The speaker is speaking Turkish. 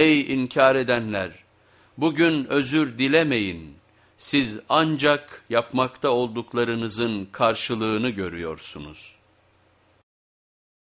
Ey inkar edenler! Bugün özür dilemeyin. Siz ancak yapmakta olduklarınızın karşılığını görüyorsunuz.''